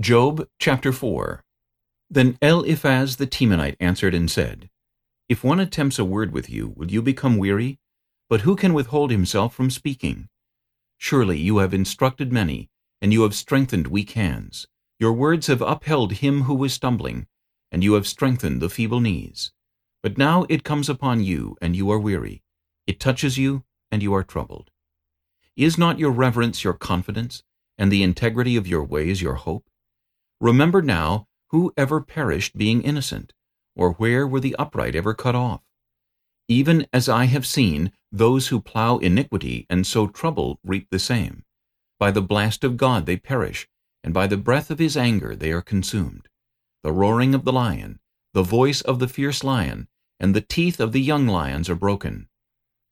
Job chapter 4 Then Eliphaz the Temanite answered and said, If one attempts a word with you, will you become weary? But who can withhold himself from speaking? Surely you have instructed many, and you have strengthened weak hands. Your words have upheld him who was stumbling, and you have strengthened the feeble knees. But now it comes upon you, and you are weary. It touches you, and you are troubled. Is not your reverence your confidence, and the integrity of your ways your hope? Remember now who ever perished being innocent, or where were the upright ever cut off? Even as I have seen, those who plow iniquity and sow trouble reap the same. By the blast of God they perish, and by the breath of his anger they are consumed. The roaring of the lion, the voice of the fierce lion, and the teeth of the young lions are broken.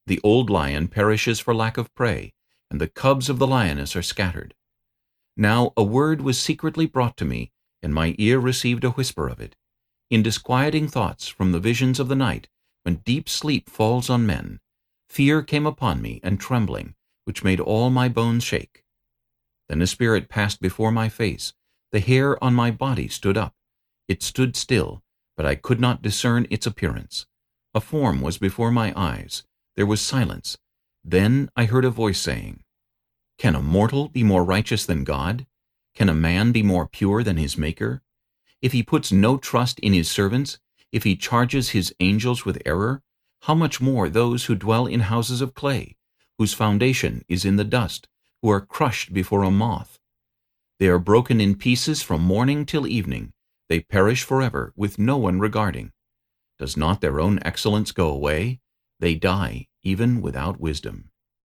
The old lion perishes for lack of prey, and the cubs of the lioness are scattered. Now a word was secretly brought to me, and my ear received a whisper of it. In disquieting thoughts from the visions of the night, when deep sleep falls on men, fear came upon me and trembling, which made all my bones shake. Then a spirit passed before my face. The hair on my body stood up. It stood still, but I could not discern its appearance. A form was before my eyes. There was silence. Then I heard a voice saying, can a mortal be more righteous than God? Can a man be more pure than his Maker? If he puts no trust in his servants, if he charges his angels with error, how much more those who dwell in houses of clay, whose foundation is in the dust, who are crushed before a moth? They are broken in pieces from morning till evening. They perish forever, with no one regarding. Does not their own excellence go away? They die, even without wisdom.